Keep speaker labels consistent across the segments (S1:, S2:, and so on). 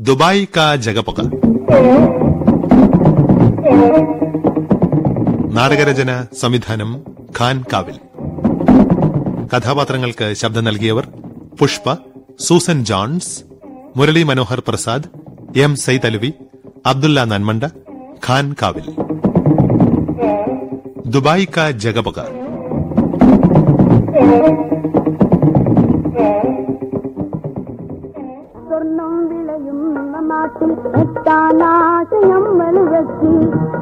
S1: Dubai കാ ജഗപക. നാടകരചന സംവിധാനം ഖാൻ കാവിൽ. കഥാപാത്രങ്ങൾക്ക് ശബ്ദം നൽകിയവർ Pushpa Susan Jones Murali Manohar Prasad M Saidalavi Abdulla Nanmanda Khan Kavil. Dubai കാ ജഗപക.
S2: എത്താനാശയം വെളുവെച്ച്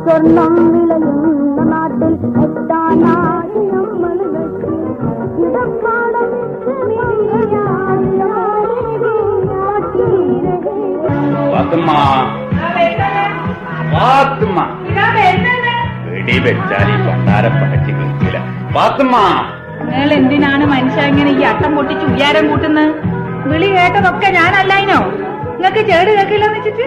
S2: സ്വർണം വിളയുന്ന നാട്ടിൽ എത്താനാശയം വെളുവെച്ച് ഇടപ്പാടം
S3: പാത്തുമ്മ പാത്തുമ്മ വെടി വെച്ചാൽ ഈ പണ്ടാരം പടച്ച് കേൾക്കില്ല പാത്തുമ്മ
S4: നിങ്ങൾ എന്തിനാണ് മനുഷ്യ ഇങ്ങനെ ഈ അട്ടം പൊട്ടിച്ച് ഉയരം കൂട്ടുന്നത്? വിളി കേട്ടതൊക്കെ ഞാനല്ലായിനോ നിങ്ങക്ക് ചേട് കേൾക്കില്ലെന്ന് വെച്ചിട്ട്?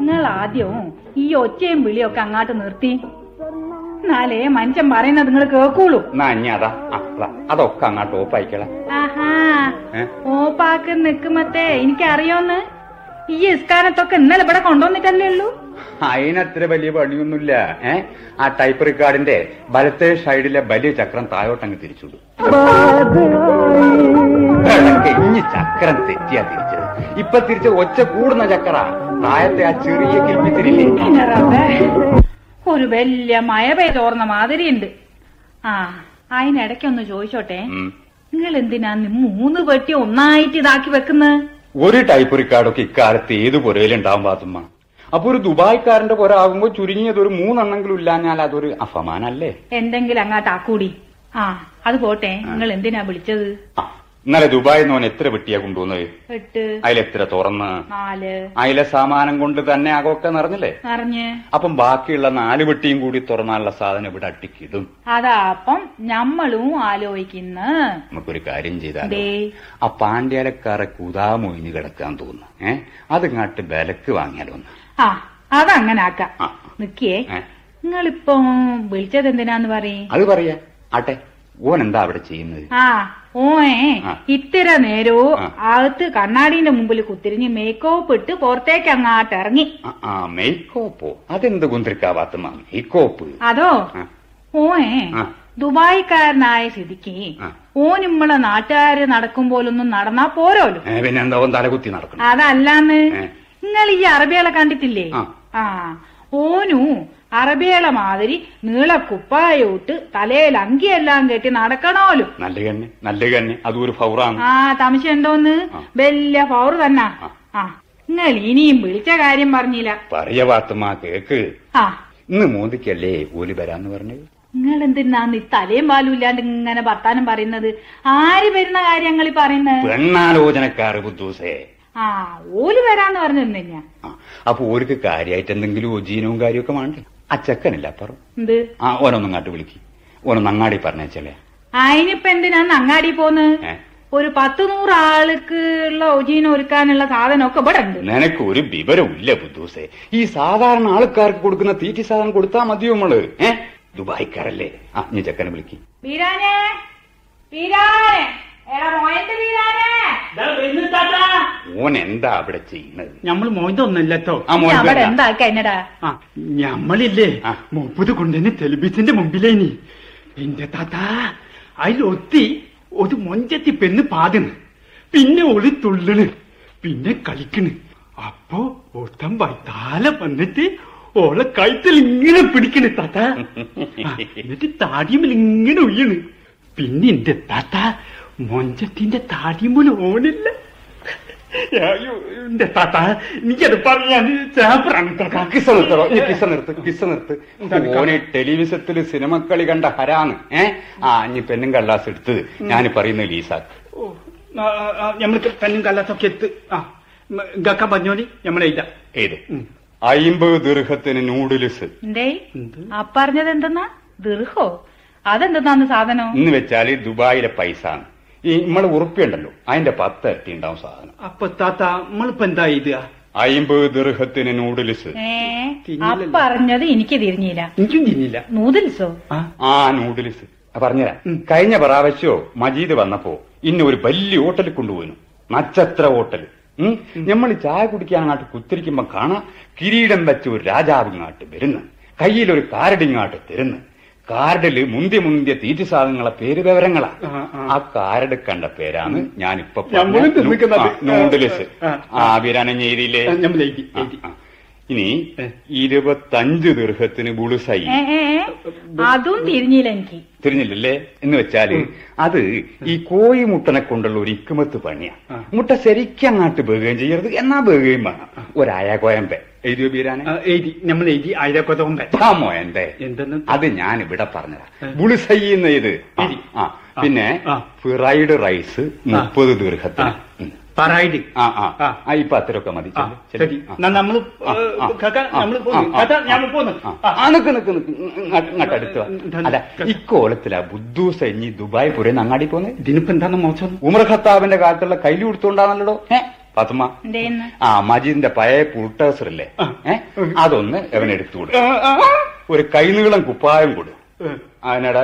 S4: നിങ്ങൾ ആദ്യവും ഈ ഒച്ചയും വിളിയൊക്കെ അങ്ങാട്ട് നിർത്തി. എന്നാലേ മനുഷ്യൻ പറയുന്നത് നിങ്ങൾ കേൾക്കുള്ളൂ.
S3: അതൊക്കെ അങ്ങോട്ട് ഓപ്പായിക്കള.
S4: ആഹാ? ഓപ്പാക്ക് നിക്കുമത്തേ എനിക്കറിയോന്ന്. ഈ ഇസ്കാനത്തൊക്കെ ഇന്നലെ ഇവിടെ കൊണ്ടുവന്നിട്ടല്ലേ ഉള്ളൂ?
S3: അതിനത്ര വലിയ പണിയൊന്നുമില്ല. ഏ? ആ ടൈപ്പ് റിക്കാർഡിന്റെ വലത്തെ സൈഡിലെ വലിയ ചക്രം താഴോട്ടങ്ങ് തിരിച്ചുവിടും. ഇഞ്ഞി ചക്രം തെറ്റിയാ തിരിച്ചത്. ഇപ്പൊ തിരിച്ച് ഒച്ച കൂടുന്ന ചക്ര താഴത്തെ ആ ചെറിയ കിൽപ്പിത്തിരില്ലേ?
S4: ഒരു വലിയ മഴ പെയ്തോർന്ന മാതിരിയുണ്ട്. ആ അതിനിടയ്ക്കൊന്ന് ചോദിച്ചോട്ടെ. നിങ്ങൾ എന്തിനാ മൂന്ന് പെട്ടി ഒന്നായിട്ട് ഇതാക്കി വെക്കുന്നത്
S3: ഒരു ടൈപ്പ് റിക്കാർഡൊക്കെ ഇക്കാലത്ത് ഏത് പുരയിലുണ്ടാവും പാത്തുമ്മ അപ്പൊ ഒരു ദുബായ്ക്കാരന്റെ പുര ആകുമ്പോ ചുരുങ്ങിയത് ഒരു മൂന്നെണ്ണെങ്കിലും ഇല്ലാഞ്ഞാൽ അതൊരു അഫമാനല്ലേ
S4: എന്തെങ്കിലും അങ്ങാട്ട് ആക്കൂടി. ആ അത് പോട്ടെ. നിങ്ങൾ എന്തിനാ വിളിച്ചത്?
S3: ഇന്നലെ ദുബായിൽ നിന്ന് എത്ര വെട്ടിയാ കൊണ്ടുവന്നത്?
S4: എട്ട്.
S3: അതിലെത്ര തുറന്ന്?
S4: നാല്.
S3: അതിലെ സാമാനം കൊണ്ട് തന്നെ ആകൊക്കെ നിറഞ്ഞില്ലേ?
S4: നിറഞ്ഞ്.
S3: അപ്പം ബാക്കിയുള്ള നാല് വെട്ടിയും കൂടി തുറന്നാലുള്ള സാധനം ഇവിടെ അട്ടിക്കിടും
S4: അതാ അപ്പം നമ്മളും ആലോചിക്കുന്ന.
S3: നമുക്കൊരു കാര്യം ചെയ്താൽ ആ പാണ്ഡ്യാലക്കാരെ കുതാമൊഴിഞ്ഞ് കിടക്കാൻ തോന്നുന്നു. ഏഹ് അതിങ്ങാട്ട് വിലക്ക് വാങ്ങിയാലോ ഒന്ന്
S4: ആ അതങ്ങനെ ആക്കാം. നിക്കേ? നിങ്ങളിപ്പോ വിളിച്ചത് എന്തിനാന്ന് പറയും?
S3: അത് പറയാ. ആട്ടെ ഓൻ എന്താ അവിടെ ചെയ്യുന്നത്?
S4: ആ
S3: ഓയെ
S4: ഇത്തര
S3: ആ.
S4: അകത്ത് കണ്ണാടിന്റെ മുമ്പിൽ കുത്തിരിഞ്ഞ് മേക്കോപ്പ് ഇട്ട് പുറത്തേക്ക് അങ്ങാട്ട് ഇറങ്ങി.
S3: ആ, മെയ്ക്കോപ്പോ അതെന്ത് കുന്തിരിക്കാവാത്ത മേക്കോപ്പ്
S4: അതോ?
S3: ഓയെ.
S4: ദുബായിക്കാരനായ സ്ഥിതിക്ക്
S3: ഓ
S4: നമ്മളെ നാട്ടുകാര് നടക്കുമ്പോലൊന്നും നടന്നാ പോരോലോ.
S3: ഏ, പിന്നെ എന്താ തലകുത്തി നടക്കണം?
S4: അതല്ലാന്ന്. നിങ്ങൾ ഈ അറബികളെ കണ്ടിട്ടില്ലേ?
S3: ആ.
S4: ഓനു അറബികളെ മാതിരി നീളക്കുപ്പായോട്ട് തലയിൽ അങ്കിയെല്ലാം കെട്ടി നടക്കണോലോ.
S3: നല്ല കന്നെ നല്ല കന്നെ. അതൊരു ഫൗറാണ്.
S4: ആ തമിശ
S3: ഉണ്ടോന്ന്.
S4: വലിയ തന്ന തന്നെ.
S3: ആ.
S4: നിങ്ങൾ ഇനിയും വിളിച്ച കാര്യം പറഞ്ഞില്ല.
S3: പറയ വാത്തമാ കേക്ക്.
S4: ആ.
S3: ഇന്ന് മോദിക്കല്ലേ ഓലി വരാന്ന് പറഞ്ഞത്?
S4: നിങ്ങൾ എന്തിനാന്ന് ഈ തലയും പാലും ഇല്ലാണ്ട് ഇങ്ങനെ വർത്താനം പറയുന്നത്? ആര് വരുന്ന കാര്യങ്ങൾ ഈ പറയുന്നത്
S3: എണ്ണാലോചനക്കാർ ബുദ്ധൂസേ.
S4: ആ ഓൽ വരാന്ന് പറഞ്ഞു
S3: തന്നെയാ അപ്പൊ ഓർക്ക് കാര്യമായിട്ട് എന്തെങ്കിലും ഒജീനവും കാര്യമൊക്കെ വേണ്ടേ ആ ചെക്കനില്ല അപ്പുറം?
S4: എന്ത്?
S3: ആ ഓനൊന്നും അങ്ങാട്ട് വിളിക്ക്. ഓനൊന്ന് അങ്ങാടി പറഞ്ഞേച്ചല്ലേ.
S4: അതിനിപ്പ എന്തിനാ അങ്ങാടി പോന്ന്? ഒരു പത്ത് നൂറ് ആൾക്ക് ഉള്ള ഒജീന ഒരുക്കാനുള്ള സാധനമൊക്കെ ഇവിടെ ഉണ്ട്.
S3: നിനക്ക് ഒരു വിവരമില്ല ഇല്ല ബുദ്ധൂസേ. ഈ സാധാരണ ആൾക്കാർക്ക് കൊടുക്കുന്ന തീറ്റി സാധനം കൊടുത്താ മതിയോ നമ്മൾ ഏ? ദുബായിക്കാരല്ലേ. ആ നീ ചെക്കനെ വിളിക്ക്.
S4: ബീരാനെ വീരാനെ
S3: ഓൻ എന്താ അവിടെ ചെയ്യുന്നത്?
S5: ഞമ്മൾ മോന്തൊന്നല്ലോ
S3: ആ
S4: അവിടെ
S5: ആ ഞമ്മളില്ലേ?
S3: ആ.
S5: മുപ്പത് കൊണ്ടുതന്നെ ടെലിവിഷന്റെ മുമ്പിലേനി. എന്റെ താത്ത അതിലൊത്തി ഒരു മൊഞ്ചത്തി പെണ്ണ് പാടുന്നു പിന്നെ ഒളി തുള്ളണ്. പിന്നെ കളിക്കണ്. അപ്പോ ഒത്തം വൈത്താല വന്നിട്ട് ഓളെ കഴുത്തിൽ ഇങ്ങനെ പിടിക്കണ് താത്ത. എന്നിട്ട് താടിയമ്മൽ ഇങ്ങനെ ഉയ്യണ് പിന്നെ എന്റെ താത്ത മൊഞ്ചത്തിന്റെ ഓണില്ല അയ്യോ, എന്റെ താത്ത എനിക്കത് താത്ത
S3: കിസ്സ നിർത്തറോ നീ നിർത്ത് നിർത്ത്. ഓനെ സിനിമക്കളി കണ്ട ഹരാണ്. ഏ? ആ ഇനി പെണ്ണും കള്ളാസ് എടുത്ത് ഞാൻ പറയുന്നു ലീസാക്ക്
S5: ആ, ഞമ്മൾക്ക് പെണ്ണും കള്ളാസൊക്കെ എത്ത് ആ ഗക്ക പറഞ്ഞോളി നമ്മളെഴുതാം
S3: ഏത് അയിമ്പത് ദീർഘത്തിന് നൂഡിൽസ്?
S4: ആ പറഞ്ഞത് എന്തെന്നാ ദീർഘോ? അതെന്തെന്നാന്ന് സാധനം?
S3: എന്ന് വെച്ചാൽ ദുബായിലെ പൈസ ആണ് ഈ നമ്മളെ ഉറുപ്പിയുണ്ടല്ലോ അതിന്റെ പത്ത് ഇരട്ടി ഉണ്ടാവും സാധനം.
S5: അപ്പൊ താത്ത നമ്മളിപ്പോ എന്താ ഇത്
S3: അയിമ്പത് ദീർഘത്തിന് നൂഡിൽസ്.
S4: പറഞ്ഞത് എനിക്ക് തിരിഞ്ഞില്ല.
S5: എനിക്കും തിരിഞ്ഞില്ല
S4: നൂഡിൽസോ?
S5: ആ.
S3: ആ നൂഡിൽസ്. പറഞ്ഞുതരാം. കഴിഞ്ഞ പ്രാവശ്യോ മജീദ് വന്നപ്പോ ഇന്ന ഒരു വലിയ ഹോട്ടലിൽ കൊണ്ടുപോയിനു നക്ഷത്ര ഹോട്ടൽ. നമ്മൾ ചായ കുടിക്കാൻ അങ്ങോട്ട് കുത്തിരിക്കുമ്പോ കാണാ കിരീടം വെച്ച ഒരു രാജാവ് ഇങ്ങാട്ട് വരുന്നു. കയ്യിലൊരു കാരടിങ്ങാട്ട് തരുന്നു. കാർഡിൽ മുന്തി മുന്തിയ തീറ്റ സാധനങ്ങളെ പേര് വിവരങ്ങളാ.
S5: ആ,
S3: കാർഡ് കണ്ട പേരാണ് ഞാനിപ്പോ. നൂഡിൽസ്.
S5: ആ,
S3: ആ. ബിരാനം ചെയ്തില്ലേ
S5: നമ്മൾ എഴുതി
S3: ആ,
S5: എഴുതി.
S3: ആ. ഇനി ഇരുപത്തഞ്ച് ദീർഘത്തിന് ബുളുസൈ
S4: ഏ ഏ ഏ, അതും തിരിഞ്ഞില്ല എനിക്ക്.
S3: തിരിഞ്ഞില്ലല്ലേ? എന്ന് വെച്ചാൽ അത് ഈ കോഴി മുട്ടനെ കൊണ്ടുള്ള ഒരു ഇക്കുമത്ത് പണിയാ. മുട്ട ശരിക്കും അങ്ങാട്ട് ബേകുകയും ചെയ്യരുത് എന്നാ ബേകുകയും വേണം. ഒരായ കോയമ്പെ എഴുതിയോ ബീരാനെ?
S5: എഴുതി. നമ്മൾ എഴുതി ആയിരക്കൊതമ്പ
S3: ആ എന്റെ
S5: എന്തെന്ന്?
S3: അത് ഞാൻ ഇവിടെ പറഞ്ഞതാ ബുളിസൈ ഇത്. ആ, പിന്നെ. ഫ്രൈഡ് റൈസ് മുപ്പത് ദീർഘത്തിന്. ഉം. ആ ആ. ഇപ്പൊ അത്രയൊക്കെ മതി.
S5: നമ്മൾ
S3: നിക്ക് നിക്ക് നിക്ക് അടുത്ത്. അല്ല ഇക്കോലത്തിലാ ബുദ്ധൂസ ഇനി ദുബായ് പുരേ അങ്ങാടി പോന്നെ?
S5: ഇതിനിപ്പോ എന്താണ് മോശം?
S3: ഉമർ ഖത്താബിന്റെ കാലത്തുള്ള കയ്യിൽ കൊടുത്തോണ്ടാണല്ലോ ഫാത്തുമ
S4: എന്തേന്ന്?
S3: ആ മജീദിന്റെ പഴയ പുൾട്ടേസർ
S5: ഇല്ലേ
S3: ഏ? അതൊന്ന് എവനെടുത്തു കൊടുക്കും ഒരു കൈനീളം കുപ്പായം കൊടു. അതിനടാ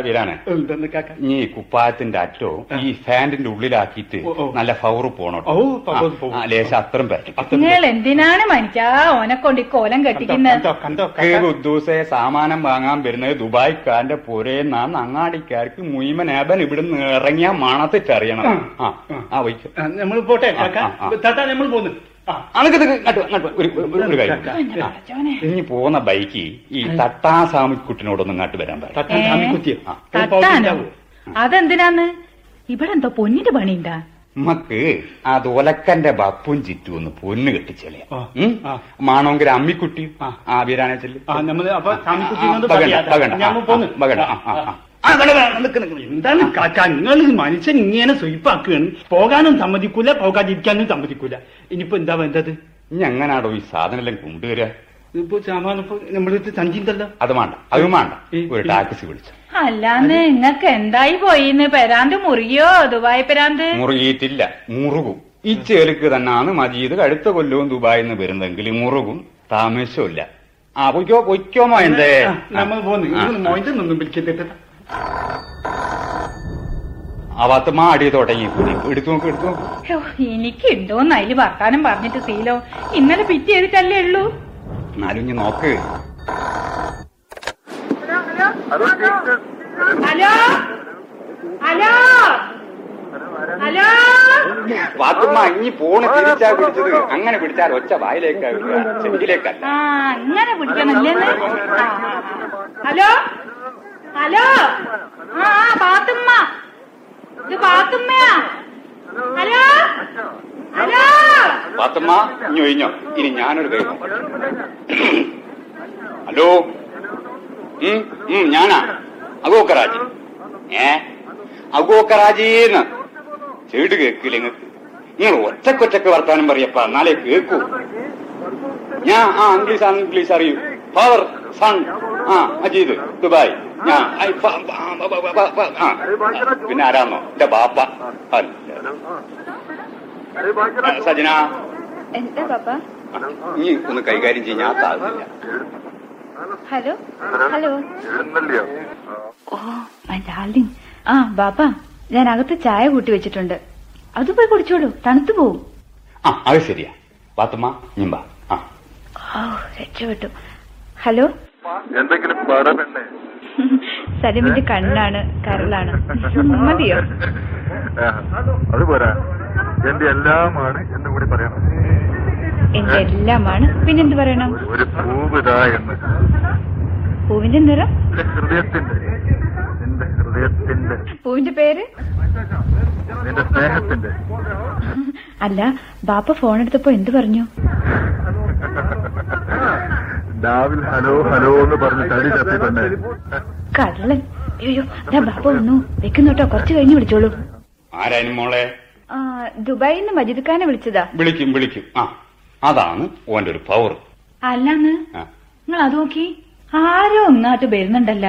S5: കാക്ക?
S3: ഈ കുപ്പായത്തിന്റെ അറ്റോ ഈ ഫാനിന്റെ ഉള്ളിലാക്കിയിട്ട്. നല്ല ഫൗറ് പോണോ. ലേശം അത്രയും പറ്റും
S4: നിങ്ങൾ എന്തിനാണ് മനിക്കാ ഓനെ കൊണ്ട് ഈ കോലം കെട്ടിക്കുന്നത്?
S5: കണ്ടോ കണ്ടോ
S3: ഈ
S5: കാക്ക
S3: ഉദ്ദൂസെ സാമാനം വാങ്ങാൻ വരുന്നത് ദുബായ്ക്കാരന്റെ പുരേന്നാന്ന് അങ്ങാടിക്കാർക്ക് മുയ്മൻ ഏബൻ ഇവിടുന്ന് ഇറങ്ങിയ മണത്തിട്ടറിയണം. ആ ആ വയ്ക്കും.
S5: നമ്മൾ പോട്ടെ. നമ്മൾ പോന്നു.
S3: ഒരു ഒരു- കാര്യം. ഇനി പോകുന്ന ബൈക്ക് ഈ തട്ടാ സാമിക്കുട്ടിനോടൊന്നും ഇങ്ങോട്ട് വരാൻ
S4: പറ്റും അതെന്തിനാന്ന്? ഇവിടെ എന്തോ പൊന്നിന്റെ പണിയുണ്ടാ?
S3: മക്ക് ആ ഒലക്കന്റെ ബപ്പും ചുറ്റും ഒന്ന് പൊന്ന് കെട്ടിച്ചെളിയ.
S5: ആ. ആ.
S3: മാണമെങ്കിൽ അമ്മിക്കുട്ടി
S5: ആ.
S3: ആ വീരാനെ ചെല്ലു.
S5: ആ നമ്മൾ അപ്പൊ എന്താണ് കാക്ക? നിങ്ങൾ മനുഷ്യൻ ഇങ്ങനെ സ്വയിപ്പാക്കുകയാണ് പോകാനും സമ്മതിക്കൂല പോകാതിരിക്കാനും സമ്മതിക്കൂല. ഇനിയിപ്പോ എന്താ വേണ്ടത്?
S3: ഇനി എങ്ങനാടോ ഈ സാധനം എല്ലാം കൊണ്ടുവരിക?
S5: ഇപ്പൊ സാമാനം ഇപ്പൊ നമ്മളടുത്ത് സഞ്ചിന്തല്ലോ
S3: അത് വേണ്ട അത് വേണ്ട. ഒരു. ടാക്സി വിളിച്ചു.
S4: അല്ലാന്ന് നിങ്ങക്ക് എന്തായി പോയിന്ന്? പെരാന്ത് മുറിയോ? ദുബായ് പെരാന്ത്?
S3: മുറുകിയിട്ടില്ല മുറുകും. ഈ ചേലുക്ക് തന്നാണ് മജീദ് കഴുത്ത കൊല്ലവും ദുബായിൽ നിന്ന് വരുന്നെങ്കിൽ മുറുകും. താമസമില്ല ആ പൊയ്ക്കോ പൊയ്ക്കോ മോയന്തേ
S5: നമ്മൾ പോന്നു. നിന്നും വിളിക്കട്ടെ
S3: ആ പത്തുമാ അടി തുടങ്ങി. എടുത്തു നോക്ക് എടുത്തു നോക്ക്.
S4: എനിക്കുണ്ടോന്ന് അതിൽ വർത്താനം പറഞ്ഞിട്ട് സീലോ ഇന്നലെ പിറ്റ് ചെയ്തിട്ടല്ലേ ഉള്ളൂ?
S3: എന്നാലും ഇനി നോക്ക്.
S4: ഹലോ? ഹലോ? ഹലോ?
S3: പാത്തുമ്മ ഇനി പോണ് തിരിച്ചാ പിടിച്ചത് അങ്ങനെ പിടിച്ചാൽ ഒച്ച വായിലേക്കാ ചെവിയിലേക്കല്ല.
S4: അങ്ങനെ ആ. ഹലോ? ഹലോ? ആ പാത്തുമ്മ. ഇത് പാത്തുമ്മയാ. ഹലോ? ഹലോ?
S3: പാത്തുമ്മ ഇഞ്ഞു ഇഞ്ഞോ ഇനി ഞാനൊരു കൈ. ഹലോ? ഞാനാ? അഗോക്കറാജി. ഏ? അഗോക്കറാജീന്ന്. ചേട് കേക്കില്ല നിങ്ങൾക്ക് നിങ്ങൾ ഒറ്റക്കൊറ്റക്ക് വർത്താനം പറയപ്പ. എന്നാലേ കേക്കൂ ഞാൻ ആ ഇംഗ്ലീഷ് ഇംഗ്ലീഷ് അറിയൂ. ഫാദർ സൺ ആ അജീദ് ദുബായ്. ഞാൻ ആ. പിന്നെ ആരാന്നോ? എന്റെ ബാപ്പ. അല്ല സജന.
S6: എന്താ ബാപ്പ?
S3: നീ ഒന്ന് കൈകാര്യം ചെയ്യാൻ ഞാൻ താഴ്ന്നില്ല
S6: hello? Hello? Oh my darling ആ ബാപ്പ ഞാൻ അകത്ത് ചായ കൂട്ടി വെച്ചിട്ടുണ്ട്. അത് പോയി കുടിച്ചോളൂ. തണുത്തു പോവും.
S3: ആ അത് ശരിയാ. പാത്തുമ്മ ഞിമ്പ ആ.
S6: ഓ രക്ഷപ്പെട്ടു. ഹലോ?
S7: എന്തെങ്കിലും പറയണ്ടേ
S6: സലിമിന്റെ കണ്ണാണ് കരളാണ്. മതിയോ?
S7: അത് പോരാ. എന്റെ എല്ലാമാണ് എന്ന് കൂടി പറയണം.
S6: എന്റെ എല്ലാമാണ്. പിന്നെന്ത് പറയണം?
S7: ഒരു പൂവിതാ എന്ന്.
S6: പൂവിന്റെ നിറം?
S7: ഹൃദയത്തിന്റെ. നിന്റെ ഹൃദയത്തിന്റെ.
S6: പൂവിന്റെ പേര്?
S7: നിന്റെ സ്നേഹത്തിന്റെ.
S6: അല്ല ബാപ്പ ഫോൺ എടുത്തപ്പോ എന്ത് പറഞ്ഞു?
S7: ഡാവിൽ ഹലോ ഹലോ എന്ന് പറഞ്ഞ് തടി
S6: കള്ളൻ അയ്യോ ഞാൻ ബാപ്പ വന്നു. വെക്കുന്നോട്ടോ കുറച്ച് കഴിഞ്ഞ് വിളിച്ചോളൂ.
S3: ആരാനും മോളെ?
S6: ദുബായിൽ നിന്ന് മജിദ് ഖാനെ വിളിച്ചതാ.
S3: വിളിക്കും വിളിക്കും. ആ അതാണ് ഓന്റെ ഒരു പവർ
S4: അല്ലാന്ന് നിങ്ങൾ അത് നോക്കി. ആരോ ഒന്നാട്ട് വരുന്നുണ്ടല്ല.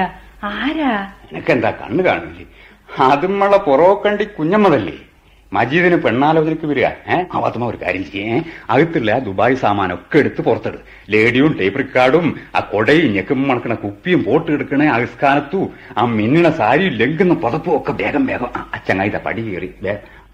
S4: ആരാ?
S3: എനക്കെന്താ കണ്ണു കാണില്ലേ അതുമ്മളെ പുറവക്കണ്ടി കുഞ്ഞമ്മതല്ലേ? മജീദിന് പെണ്ണാലോചനക്ക് വരിക ഏഹ് അവത്തമ്മ ഒരു കാര്യം ചെയ്യേ അകത്തുള്ള ദുബായ് സാമാനം ഒക്കെ എടുത്ത് പുറത്തിട്. ലേഡിയും ടേപ്പ് റിക്കാർഡും ആ കൊടയും ഞെക്കും മണക്കണ കുപ്പിയും പോട്ട് എടുക്കണേ അകസ്കാലത്തു ആ മിന്നണ സാരിയും ലംഘുന്ന പുതപ്പും ഒക്കെ വേഗം വേഗം. അച്ചങ്ങായി പടി കയറി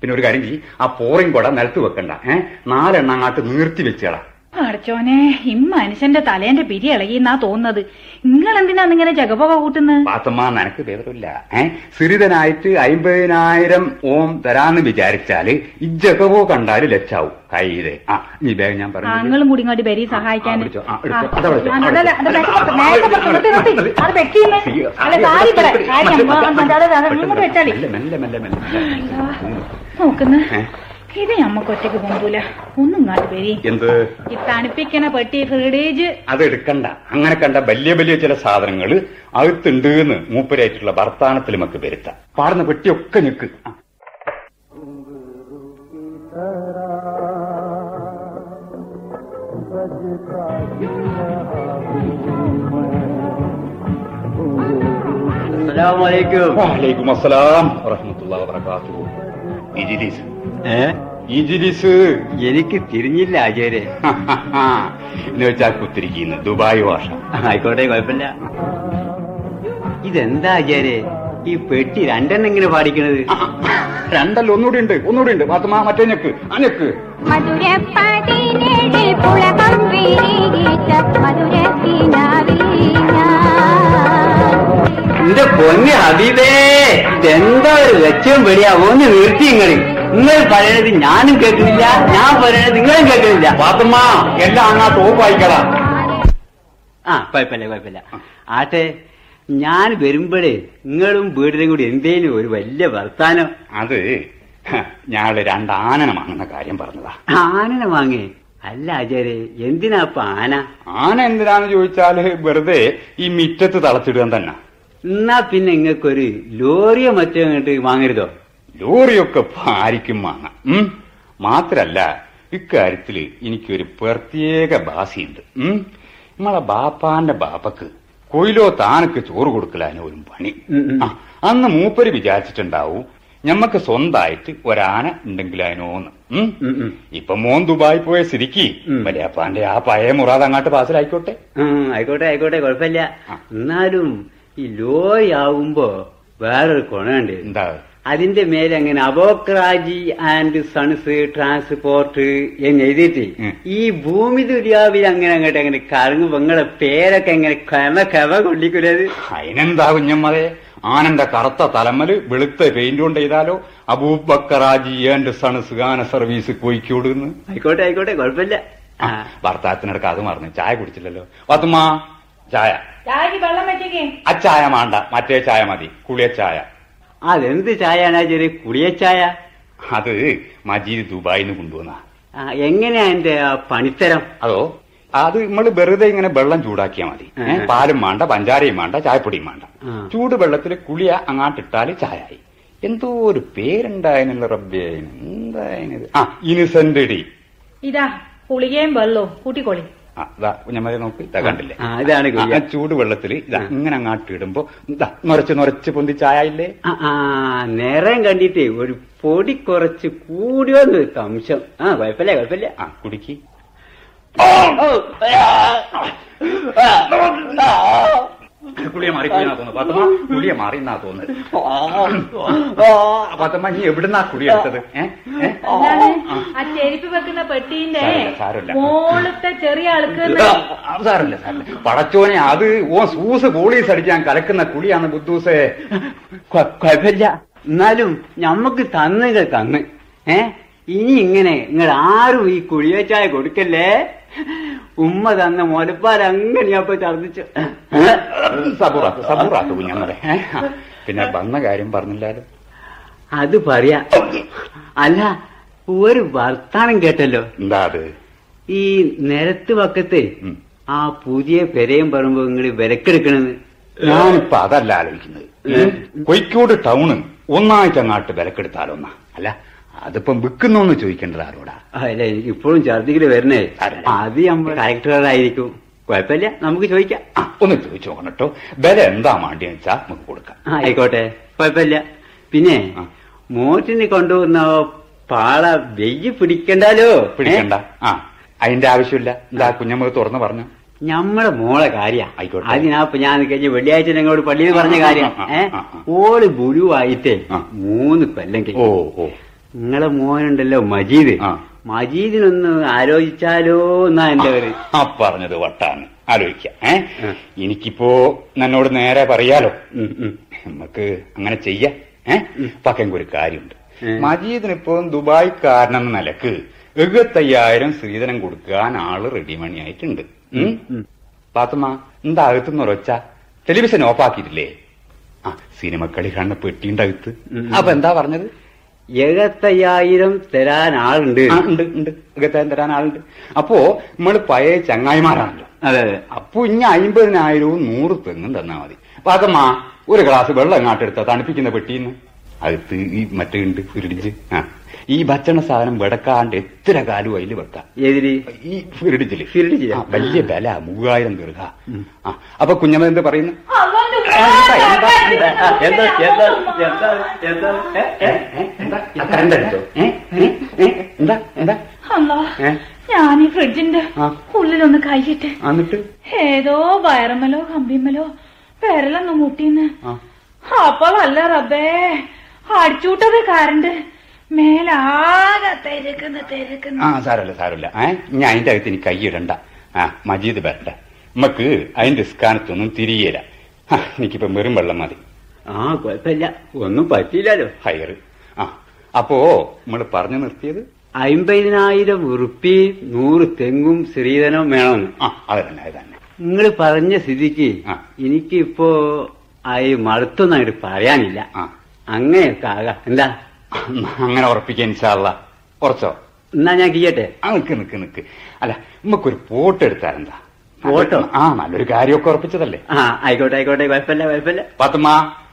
S3: പിന്നെ ഒരു കാര്യം ചെയ്യ് ആ പോറിയും കൊട നിലത്ത് വെക്കണ്ട ഏഹ് നാലെണ്ണം അങ്ങാട്ട് നീർത്തി വെച്ചേടാ.
S4: അടച്ചോനെ ഈ മനുഷ്യന്റെ തലേന്റെ പിരി ഇളകിന്നാ തോന്നുന്നത്. നിങ്ങൾ എന്തിനാ ഇങ്ങനെ ജഗപൊക കൂട്ടുന്നത്
S3: പാത്തമ്മ നിനക്ക് വിവരമില്ല ഏഹ് സിരിതനായിട്ട് അമ്പതിനായിരം ഓം തരാന്ന് വിചാരിച്ചാൽ ഈ ജഗപോ കണ്ടാൽ ലക്ഷാവും കയ്യിൽ. ആ നീ വേഗം ഞാൻ പറഞ്ഞു
S4: നിങ്ങളും കൂടി ഇങ്ങോട്ട് വരി സഹായിക്കാൻ. നോക്കുന്നു.
S3: ഏ?
S4: ഇത് നമ്മക്ക് ഒറ്റയ്ക്ക് പോകൂല ഒന്നും ഇങ്ങോട്ട് പേരി
S3: എന്ത്?
S4: ഈ തണുപ്പിക്കണ പെട്ടി ഫ്രീഡേജ്
S3: അത് എടുക്കണ്ട. അങ്ങനെ കണ്ട വലിയ വലിയ ചില സാധനങ്ങൾ അകത്തുണ്ട് എന്ന് മൂപ്പരായിട്ടുള്ള വർത്താനത്തിൽ നമുക്ക് വരുത്താം. പാടുന്ന പെട്ടിയൊക്കെ ഞെക്ക്. അസ്സലാമലൈക്കും വലൈക്കും അസ്സലാം വറഹ്മത്തുള്ളാഹി വബറകാതുഹു. ഇജിലിസ്.
S8: ഏ?
S3: ഇജിലിസ്.
S8: എനിക്ക് തിരിഞ്ഞില്ല ആചാര്യ.
S3: എന്ന് വെച്ചാൽ കുത്തിരിക്കുന്നു. ദുബായ് ഭാഷ
S8: ആയിക്കോട്ടെ കുഴപ്പമില്ല. ഇതെന്താ ആചാര്യ? ഈ പെട്ടി രണ്ടെണ്ണം ഇങ്ങനെ പാടിക്കണത്.
S3: രണ്ടല്ല ഒന്നുകൂടി ഉണ്ട് ഒന്നുകൂടി ഉണ്ട്. ഫാത്തിമ മറ്റേ ഞെക്ക് ആ ഞെക്ക്.
S8: എന്റെ പൊന്നെ ഹബീബേ ഇതെന്താ ഒരു ലക്ഷ്യം പേടിയാ ഒന്ന് നിർത്തി ഇങ്ങൾ നിങ്ങൾ പറയണത് ഞാനും കേൾക്കുന്നില്ല ഞാൻ പറയണത് നിങ്ങളും കേൾക്കുന്നില്ല
S3: പാത്തമ്മ എല്ലാം തോപ്പ് വായിക്കടാ.
S8: ആ കുഴപ്പമില്ല കുഴപ്പമില്ല. ആട്ടെ ഞാൻ വരുമ്പോഴേ നിങ്ങളും വീടിനും കൂടി എന്തേലും ഒരു വലിയ വർത്താനം.
S3: അത്. ഞാൾ രണ്ട് ആനനെ വാങ്ങുന്ന കാര്യം പറഞ്ഞതാ.
S8: ആനന വാങ്ങേ. അല്ല അജയരെ എന്തിനാ ഇപ്പൊ ആന?
S3: ആന എന്തിനാന്ന് ചോദിച്ചാൽ വെറുതെ ഈ മിറ്റത്ത് തളച്ചിടുക തന്നെ.
S8: എന്നാ പിന്നെ ഇങ്ങക്കൊരു ലോറിയോ മറ്റോ ഇങ്ങോട്ട് വാങ്ങരുതോ?
S3: ലോറിയൊക്കെ ആരിക്കും വാങ്ങാം. മാത്രല്ല ഇക്കാര്യത്തിൽ എനിക്കൊരു പ്രത്യേക ഭാഷയുണ്ട്. നമ്മളെ ബാപ്പാന്റെ ബാപ്പക്ക് കൊയിലോ താനക്ക് ചോറ് കൊടുക്കലാന് ഒരു പണി. അന്ന് മൂപ്പര് വിചാരിച്ചിട്ടുണ്ടാവും ഞമ്മക്ക് സ്വന്തമായിട്ട് ഒരാന ഉണ്ടെങ്കിലാനോന്ന്. ഇപ്പൊ മോൻ ദുബായി പോയ സ്ഥിതിക്ക്
S8: മലയാപ്പാന്റെ
S3: വലിയപ്പാന്റെ ആ പഴയ മുറാദ് അങ്ങോട്ട് പാസിലായിക്കോട്ടെ
S8: ആയിക്കോട്ടെ ആയിക്കോട്ടെ കുഴപ്പമില്ല. എന്നാലും ഈ ലോയാവുമ്പോ വേറൊരു ഗുണമുണ്ട്
S3: എന്താ?
S8: അതിന്റെ മേലെ അങ്ങനെ അബോക്രാജി ആൻഡ് സൺസ് ട്രാൻസ്പോർട്ട് എന്ന് എഴുതിയിട്ട് ഈ ഭൂമി ദുര്യാവിൽ അങ്ങനെ അങ്ങോട്ട് അങ്ങനെ കറങ്ങുമ്പോ നിങ്ങളെ പേരൊക്കെ എങ്ങനെ കമ കവ കൊള്ളിക്കൂലത്
S3: അതിനെന്താ കുഞ്ഞമ്മതെ ആനന്റെ കറുത്ത തലമൽ വെളുത്ത പെയിന്റ് കൊണ്ട് ചെയ്താലോ? Abubakar Haji and sons Gana service കോയിക്കോടുന്ന്
S8: ആയിക്കോട്ടെ ആയിക്കോട്ടെ കുഴപ്പമില്ല.
S3: ഭർത്താത്തിനടുക്ക് അത് മറന്നു. ചായ കുടിച്ചില്ലല്ലോ. വത്തുമാ ചായ.
S4: ചായ വെള്ളം വെച്ചേക്കേ
S3: ആ ചായ മാണ്ട മറ്റേ ചായ മതി. കുളിയ ചായ.
S8: അതെന്ത് കുളിയ ചായ?
S3: അത് മജീദ് ദുബായിന്ന് കൊണ്ടുവന്ന.
S8: ആ, എങ്ങനെയാ എന്റെ പണിത്തരം?
S3: അതോ അത് നമ്മൾ വെറുതെ ഇങ്ങനെ വെള്ളം ചൂടാക്കിയാ മതി. പാലും വേണ്ട പഞ്ചാരയും വേണ്ട ചായപ്പൊടിയും വേണ്ട. ചൂട് വെള്ളത്തിൽ കുളിയ അങ്ങാട്ടിട്ടാൽ ചായയായി എന്തോ ഒരു പേരുണ്ടായനല്ലോ റബ്ബേ എന്തായത് ആ ഇനിസെന്റ് ഡി.
S4: ഇതാ കുളിയേം വെള്ളവും കൂട്ടിക്കോളി.
S3: ആ, നോക്കി ഇതാ കണ്ടില്ലേ?
S8: ഇതാണ്.
S3: ആ, ചൂട് വെള്ളത്തിൽ ഇതാ ഇങ്ങനെ അങ്ങാട്ട് ഇടുമ്പോ ഇതാ നൊരച്ച് നൊരച്ച് പൊന്തി
S8: ചായയില്ലേ നേരം കണ്ടിട്ടേ ഒരു പൊടി കുറച്ച് കൂടിയോന്ന് സംശയം ആ കുഴപ്പമില്ല കുഴപ്പമില്ല.
S3: ആ കുടിക്ക്. കുളിയെ മാറിപ്പോയിന്നാ തോന്നുന്നു. പത്തമ്മ മാറി മാറിയെന്നാ തോന്നുന്നത്. പത്തമ്മ നീ എവിടുന്നാ കുളി എടുത്തത്?
S4: ആ. ചെരുപ്പ് വെക്കുന്ന പെട്ടീന്റെ. മോളത്തെ ചെറിയ ആൾക്ക്
S3: സാരമില്ല സാരമില്ല. പടച്ചോനെ അത് ഓ സൂസ് പോളീസ് അടിക്കാൻ കലക്കുന്ന കുളിയാണ് ബുദ്ധൂസേ.
S8: കുഴപ്പമില്ല എന്നാലും ഞമ്മക്ക് തന്നുകൾ തന്ന്. ഏ? ഇനി ഇങ്ങനെ നിങ്ങൾ ആരും ഈ കുഴിയ ചായ കൊടുക്കല്ലേ? ഉമ്മ തന്ന മുലപ്പാൽ അങ്ങനെ അപ്പൊ ഛർദിച്ചു
S3: സബൂറാക്ക് കുഞ്ഞമ്മടെ പിന്നെ വന്ന കാര്യം പറഞ്ഞില്ലാലോ?
S8: അത് പറയാ. അല്ല ഒരു വർത്താനം കേട്ടല്ലോ.
S3: എന്താ അത്?
S8: ഈ നിരത്ത്
S3: വക്കത്ത്.
S8: ആ പുതിയ പെരയും പറയുമ്പോ നിങ്ങൾ വിലക്കെടുക്കണെന്ന്.
S3: ഞാനിപ്പോ അതല്ല ആലോചിക്കുന്നത്. കൊയ്ക്കോട് ടൗണ് ഒന്നായിട്ട് അങ്ങാട്ട് വിലക്കെടുത്താലൊന്നാ അല്ല അതിപ്പം വിൽക്കുന്നോന്ന് ചോദിക്കേണ്ടത് ആരോടാ?
S8: അല്ല എനിക്ക് ഇപ്പോഴും ഛർദിക്കൽ വരണേ. അത്. നമ്മൾ കലക്ടറായിരിക്കും. കുഴപ്പമില്ല നമുക്ക് ചോദിക്കാം.
S3: ഒന്ന് ചോദിച്ചു നോക്കണം കേട്ടോ. വില എന്താ വേണ്ടിയെന്ന് വെച്ചാ നമുക്ക് കൊടുക്കാം.
S8: ആയിക്കോട്ടെ. കുഴപ്പമില്ല. പിന്നെ. മോറ്റിന് കൊണ്ടുവന്ന പാള വെയ്യ് പിടിക്കണ്ടല്ലോ?
S3: പിടിക്കണ്ട. ആ അതിന്റെ ആവശ്യമില്ല. എന്താ കുഞ്ഞമ്മ തുറന്നു പറഞ്ഞു?
S8: ഞമ്മടെ മോളെ കാര്യ.
S3: ആയിക്കോട്ടെ.
S8: അതിനാപ്പൊ ഞാൻ കഴിഞ്ഞ വെള്ളിയാഴ്ച ഞങ്ങളോട് പള്ളിയിൽ പറഞ്ഞ കാര്യം.
S3: ഏഹ്.
S8: ഓൾ ഗുരുവായിട്ടേ മൂന്ന് കൊല്ലം
S3: ഓ ഓ.
S8: നിങ്ങളെ മോനുണ്ടല്ലോ മജീദ്. മജീദിനൊന്ന് ആലോചിച്ചാലോ എന്നാ എന്റെ പേര്
S3: ആ പറഞ്ഞത് വട്ടാണ്. ആലോചിക്ക ഏ? എനിക്കിപ്പോ നന്നോട് നേരെ പറയാലോ. നമുക്ക് അങ്ങനെ ചെയ്യാം ഏ? പക്കെങ്കിൽ ഒരു കാര്യമുണ്ട്. മജീദിനിപ്പോ ദുബായ്ക്കാരനെന്ന നിലയ്ക്ക് എഴുപത്തയ്യായിരം സ്ത്രീധനം കൊടുക്കാൻ ആൾ റെഡിമണി ആയിട്ടുണ്ട്. പാത്തുമ്മ എന്താ അകത്തുനിന്ന് ഒരൊച്ച ടെലിവിഷൻ ഓഫാക്കിയിട്ടില്ലേ? ആ സിനിമക്കളി കളി കാണുന്ന പെട്ടിന്റെ അകത്ത് അപ്പൊ എന്താ പറഞ്ഞത്?
S8: എഴുപത്തയ്യായിരം തരാൻ ആളുണ്ട്.
S3: ഉണ്ട് ഉണ്ട്. അകത്താൻ തരാൻ ആളുണ്ട്. അപ്പോ നമ്മൾ പഴയ ചങ്ങായിമാരാണല്ലോ.
S8: അതെ അതെ.
S3: അപ്പൊ ഇനി അമ്പതിനായിരവും നൂറ് തെങ്ങും തന്നാ മതി. പാത്തമ്മ ഒരു ഗ്ലാസ് വെള്ളം അങ്ങാട്ടെടുത്ത തണുപ്പിക്കുന്ന പെട്ടിന്ന്? അകത്ത് ഈ മറ്റേ ഉണ്ട് ഫ്രിഡ്ജ്. ആ. ഈ ഭക്ഷണ സാധനം വെടക്കാണ്ട് എത്ര കാലം അതിൽ വെക്കാം?
S8: ഏതിരി
S3: ഈ
S8: ഫ്രിഡ്ജിൽ.
S3: ഫ്രിഡ്ജിൽ? വലിയ വില മൂവായിരം ദീർഘ. ആ. അപ്പൊ കുഞ്ഞമ്മ എന്ത് പറയുന്നു?
S4: ഞാൻ ഈ ഫ്രിഡ്ജിന്റെ. ഉള്ളിലൊന്ന് കൈയിട്ട്.
S3: എന്നിട്ട്?
S4: ഏതോ വയറമ്മലോ കമ്പിമ്മലോ പേരലൊന്ന് മുട്ടിന്ന്. അപ്പോഴല്ല റബ്ബേ അടിച്ചൂട്ടത് കാരണ്ട്. മേലാകെ തിരക്കുന്ന തിരക്കുന്ന.
S3: ആ സാരല്ല സാരല്ല ഏ ഞാൻ അതിന്റെ അകത്ത് ഇനി കൈയിടണ്ട. ആ മജീദ് വരട്ടെ. നമുക്ക് അതിന്റെ സ്ഥാനത്തൊന്നും തിരിയേല എനിക്കിപ്പോ വെറും വെള്ളം മതി.
S8: ആ കുഴപ്പമില്ല. ഒന്നും പറ്റിയില്ലല്ലോ.
S3: ഹയർ ആ അപ്പോ നമ്മൾ പറഞ്ഞു നിർത്തിയത്?
S8: അമ്പതിനായിരം ഉറുപ്പി നൂറ് തെങ്ങും ശ്രീധനവും വേണമെന്ന്
S3: ആ അത് തന്നെ അത് തന്നെ.
S8: നിങ്ങൾ പറഞ്ഞ സ്ഥിതിക്ക്. എനിക്കിപ്പോ ആയി മടുത്തൊന്നായിട്ട് പറയാനില്ല.
S3: ആ.
S8: അങ്ങനെയൊക്കെ ആകാം. എന്താ?
S3: അങ്ങനെ ഉറപ്പിക്കാൻ ഇൻഷാല്ല ഉറച്ചോ?
S8: എന്നാ ഞാൻ കീയട്ടെ
S3: ആ നിക്ക് നിക്ക് നിക്ക്. അല്ല നമുക്കൊരു പോട്ട് എടുത്താലെന്താ
S8: പോട്ടോ?
S3: ആ നല്ലൊരു കാര്യമൊക്കെ ഉറപ്പിച്ചതല്ലേ?
S8: ആ ആയിക്കോട്ടെ ആയിക്കോട്ടെ കുഴപ്പമില്ല കുഴപ്പമില്ല.
S3: പത്മ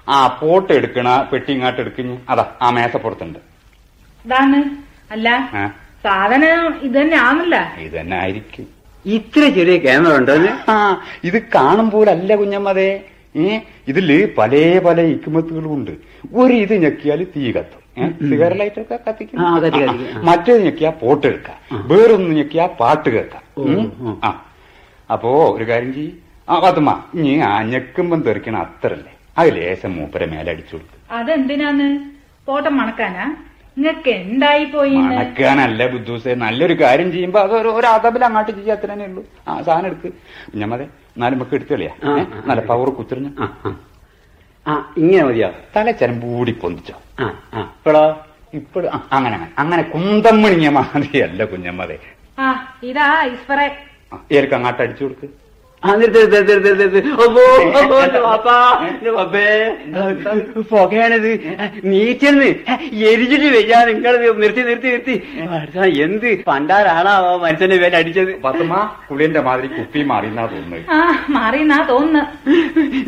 S3: ആ പോട്ട് എടുക്കണ പെട്ടി ഇങ്ങോട്ട് എടുക്കുന്നു അതാ ആ മേശപ്പുറത്തുണ്ട്
S4: ഇതാണ്. അല്ല സാധനം ഇത് തന്നെ ആണല്ല
S3: ഇത് തന്നെ ആയിരിക്കും.
S8: ഇത്ര ചെറിയ ക്യാമറ ഉണ്ടോ
S3: ആ ഇത് കാണുമ്പോലല്ല കുഞ്ഞമ്മതേ ഏ ഇതിൽ പല പല ഇക്കുമത്തുകളും ഉണ്ട്. ഒരു ഇത് ഞെക്കിയാൽ തീ കത്തും. സിഗരറ്റ് ലൈറ്റ് ഒക്കെ കത്തിക്കും.
S8: ആ, കത്തി, കത്തി, ആ.
S3: മറ്റേത് ഞെക്കിയാ പോട്ട് എടുക്കാം. വേറൊന്ന് ഞെക്കിയാ പാട്ട് കേൾക്കാം. ആ. അപ്പോ ഒരു കാര്യം ചെയ്യ്. ആ പത്മ ഇനി അഞ്ഞക്കുമ്പം ഞെക്കുമ്പം തെറിക്കണ അത്രല്ലേ? അത് ലേശം മൂപ്പരെ മേലെ അടിച്ചു കൊടുത്തു
S4: അതെന്തിനാന്ന്? പോട്ടം മണക്കാനാ. നിങ്ങക്ക് എന്തായി പോയി
S3: മണക്കാനല്ല ബുദ്ധൂസെ നല്ലൊരു കാര്യം ചെയ്യുമ്പോ അത് ഒരു അതബിൽ അങ്ങോട്ട് ചെയ്യാ അത്ര തന്നെ ഉള്ളൂ. ആ സാധനം എടുക്ക്. കുഞ്ഞമ്മതെ എന്നാലും നമുക്ക് എടുത്തു കളിയാ. നല്ല പവർ കുത്തിരിഞ്ഞു.
S8: ആ ഇങ്ങനെ മതിയോ?
S3: തല കൂടി പൊന്തിച്ചോ?
S8: ആ ആ. ഇപ്പോഴോ
S3: ഇപ്പോഴും അങ്ങനെ അങ്ങനെ. അങ്ങനെ കുന്തമ്മണിങ്ങിയ മാതിരിയല്ല കുഞ്ഞമ്മതെ.
S4: ആ ഇതാ ഇസ്പറെ
S3: ആ, അങ്ങാട്ട് അടിച്ചു കൊടുക്ക്.
S8: പുകയാണിത്? നീറ്റെന്ന് എരിച്ചിട്ട് വെച്ചാ നിങ്ങൾ നിർത്തി നിർത്തി നിർത്തി. എന്ത് പണ്ടാരാണോ ആ മനുഷ്യന്റെ പേര് അടിച്ചത്?
S3: പത്മ കുളിന്റെ മാതിരി കുപ്പി മാറിന്നാ തോന്നുന്നത്.
S4: മാറിന്നാ തോന്നുന്നു.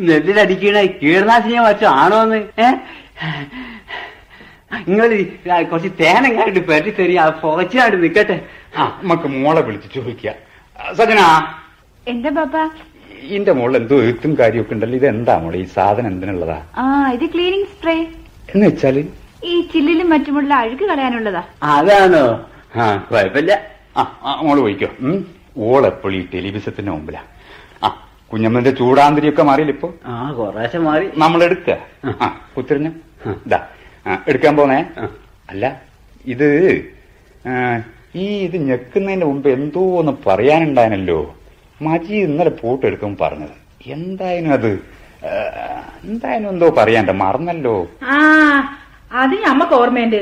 S8: നെല്ലിലടിക്കണ കീടനാശിനിയെ വച്ചോ ആണോന്ന്? ഏ? നിങ്ങൾ കുറച്ച് തേനങ്ങാണ്ട് പറ്റി തരി ആ പുകച്ചാണ്ട് നിക്കട്ടെ.
S3: ആ നമുക്ക് മോളെ വിളിച്ചു ചോദിക്ക. സജന.
S6: എന്താ ബാബ
S3: ഇന്റെ മോളിൽ എന്തോ എഴുത്തും കാര്യമൊക്കെ ഉണ്ടല്ലോ. ഇത് എന്താ മോളെ? ഈ സാധനം എന്തിനുള്ളതാ?
S6: ആ ഇത് ക്ലീനിങ് സ്പ്രേ.
S3: എന്ന് വെച്ചാൽ?
S6: ഈ ചില്ലിലും മറ്റുമുള്ള അഴുക്ക് കളയാനുള്ളതാ.
S8: അതാണോ? ആ കുഴപ്പമില്ല.
S3: ആ മോൾ പോയിക്കോ. ഉം. ഓളെപ്പോഴും ഈ ടെലിവിഷത്തിന്റെ മുമ്പിലാ. ആ കുഞ്ഞമ്മന്റെ ചൂടാന്തിരിയൊക്കെ മാറിയില്ല ഇപ്പൊ
S8: ആ കൊറേശ്ശെ മാറി.
S3: നമ്മൾ എടുക്കുക ആ കുത്തിരിഞ്ഞ. ഇതാ എടുക്കാൻ പോന്നേ. അല്ല ഇത് ഈ ഇത് ഞെക്കുന്നതിന് മുമ്പ് എന്തോ ഒന്ന് പറയാനുണ്ടായിരുന്നല്ലോ? മജി ഇന്നലെ പോട്ട് എടുക്കുമ്പോൾ പറഞ്ഞത്. എന്തായാലും അത് എന്തായാലും എന്തോ പറയാണ്ട മറന്നല്ലോ.
S4: ആ അത് ഞമ്മക്ക് ഓർമ്മയുണ്ട്?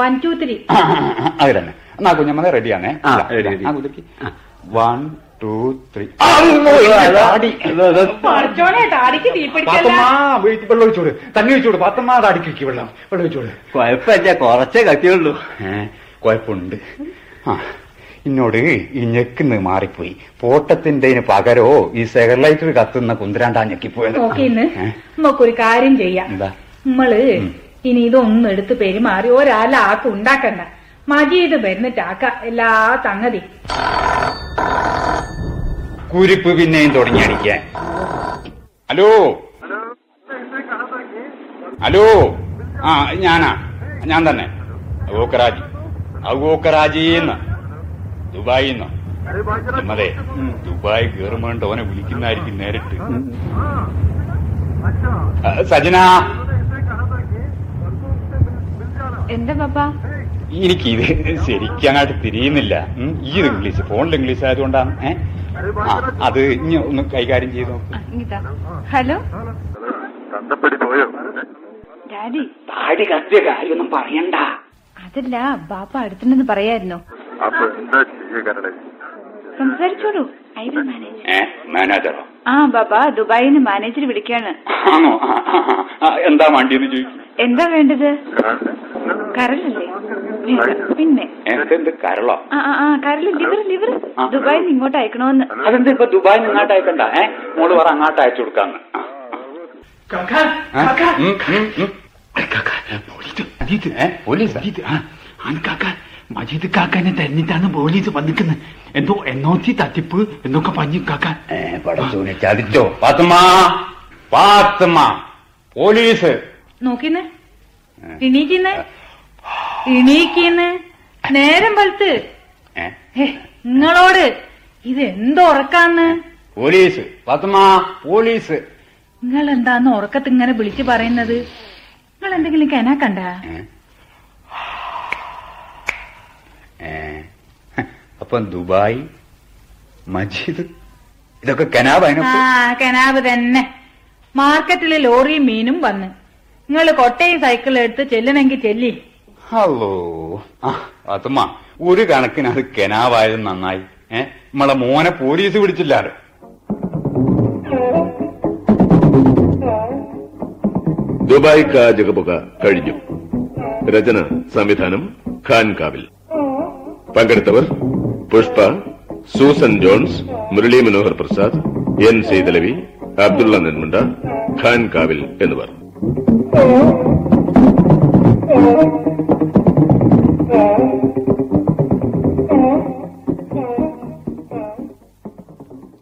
S4: വൺ ടു ത്രീ
S3: അത് തന്നെ എന്നാ കുഞ്ഞമ്മ റെഡിയാണേ
S8: ആ,
S3: ഇതാ,
S8: ready,
S3: ഇതാ,
S8: ready.
S3: ആ കുതിർക്ക്
S8: ആ.
S3: വൺ ടു ത്രീ വെള്ളം ഒഴിച്ചോട്. തന്നെ ഒഴിച്ചോട്. പാത്തമ്മ താടിക്ക് വെള്ളം. വെള്ളം ഒഴിച്ചോട്.
S8: കുഴപ്പമില്ല. കുറച്ചേ കത്തിയുള്ളൂ.
S3: ഏ? കുഴപ്പമുണ്ട്. ആ ഇന്നോട് ഈ ഞെക്കുന്നത് മാറിപ്പോയി. പോട്ടത്തിന്റെ പകരോ ഈ സെഗർലൈറ്റർ കത്തുന്ന കുന്തിരാണ്ടാ ഞെക്കിപ്പോയത്?
S4: നമുക്കൊരു കാര്യം ചെയ്യാം.
S3: നമ്മൾ.
S4: ഇനി ഇതൊന്നും എടുത്ത് പെരുമാറി ഒരാളാക്ക് ഉണ്ടാക്കണ്ട. മജീദ് വരുന്നിട്ടാക്ക. എല്ലാ സംഗതി.
S3: കുരിപ്പ് പിന്നെയും തുടങ്ങി അടിക്കാൻ. ഹലോ? ഹലോ? ആ ഞാനാ. ഞാൻ തന്നെ. അഗോക്കറാജി അഗോക്കറാജിന്ന് ദുബായിന്ന്. അതെ ദുബായ് കേറുമ്പോണ്ട് അവനെ വിളിക്കുന്നതായിരിക്കും നേരിട്ട്. സജന.
S6: എന്താ പാപ്പ?
S3: ഇത് ശരിക്കും അങ്ങോട്ട് തിരിയുന്നില്ല. ഈ ഇംഗ്ലീഷ് ഫോണിൽ ഇംഗ്ലീഷ് ആയതുകൊണ്ടാണ്. ഏ? അത് ഇനി ഒന്ന് കൈകാര്യം ചെയ്ത് നോക്ക്.
S6: ഹലോ? ഡാഡി.
S3: ഡാഡി കത്തിയ കാര്യമൊന്നും പറയണ്ട.
S6: അതല്ല ബാപ്പ അടുത്തുണ്ടെന്ന് പറയായിരുന്നു.
S7: അപ്പൊ എന്താ
S6: സംസാരിച്ചോളൂ. ഐ വിൽ മാനേജ്
S3: മാനേജറോ?
S6: ആ ബാപ്പ ദുബായിൽ നിന്ന് മാനേജർ വിളിക്കാണ്.
S3: ആണോ? എന്താ വണ്ടിയെന്ന് ചോദിക്കും
S6: എന്താ വേണ്ടത്? കരളല്ലേ? പിന്നെ.
S3: കരളോ?
S6: ആ ആ ആ കരൽ ലിവർ ലിവർ ദുബായിൽ നിന്ന് ഇങ്ങോട്ട് അയക്കണോന്ന്.
S3: അതെന്താ ഇപ്പൊ ദുബായിൽ നിന്ന് ഇങ്ങോട്ട് അയക്കണ്ട? ഏ? മോൾ പറ അങ്ങോട്ട് അയച്ചു കൊടുക്കാന്ന്.
S5: കാക്ക. കാക്ക.
S3: ഉം.
S5: പോലീസ്? ആണ് കാക്ക മജീദ് കാക്കാനെ തെരഞ്ഞിട്ടാണ് പോലീസ് വന്നിക്കുന്നത് എന്തോ എന്നോത്തി തട്ടിപ്പ് എന്നൊക്കെ പറഞ്ഞു കാക്ക.
S3: ചതിച്ചോ. പാത്തുമ്മ പാത്തുമ്മ പോലീസ്.
S4: നോക്കിന്ന്? നേരം പലത്ത്
S3: ഏ,
S4: നിങ്ങളോട് ഇത് എന്തോ ഉറക്കാന്ന്?
S3: പോലീസ്. പാത്തുമ്മ പോലീസ്.
S4: നിങ്ങൾ എന്താന്ന് ഉറക്കത്ത് ഇങ്ങനെ വിളിച്ചു പറയുന്നത്? നിങ്ങൾ എന്തെങ്കിലും കന കണ്ട?
S3: അപ്പം ദുബായ് മജീദ് ഇതൊക്കെ കനാബ്
S4: കനാബ് തന്നെ. മാർക്കറ്റിൽ ലോറിയും മീനും വന്ന്. നിങ്ങൾ കൊട്ടയും സൈക്കിൾ എടുത്ത് ചെല്ലണമെങ്കിൽ ചെല്ലി.
S3: ഹലോ. ആ പാത്തുമ്മ ഒരു കണക്കിന് അത് കെനാവായത് നന്നായി. ഏ? നമ്മളെ മോനെ പോലീസ് പിടിച്ചില്ലാലോ?
S9: ദുബായ് കാ ജഗബുക കഴിഞ്ഞു. രചന സംവിധാനം Khan Kavil. പങ്കെടുത്തവർ Pushpa Susan Jones Murali Manohar Prasad N Seethalavi Abdulla Nenmunda Khan Kavil എന്നിവർ.